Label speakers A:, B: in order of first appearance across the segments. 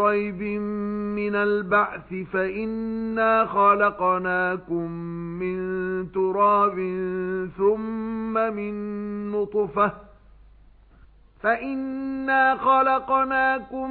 A: رَيْبٍ مِنَ الْبَعْثِ فَإِنَّا خَلَقْنَاكُم مِّن تُرَابٍ ثُمَّ مِن نُّطْفَةٍ فَإِنَّا خَلَقْنَاكُم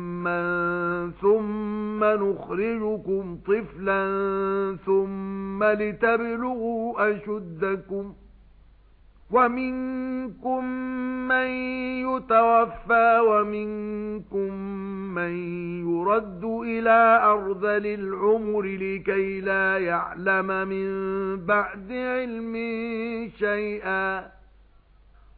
A: ثُمَّ نُخْرِجُكُمْ طِفْلًا ثُمَّ لِتَبْلُغُوا أَشُدَّكُمْ وَمِنكُم مَّن يُتَوَفَّى وَمِنكُم مَّن يُرَدُّ إِلَى أَرْذَلِ الْعُمُرِ لِكَي لَا يَعْلَمَ مِن بَعْدِ عِلْمٍ شَيْئًا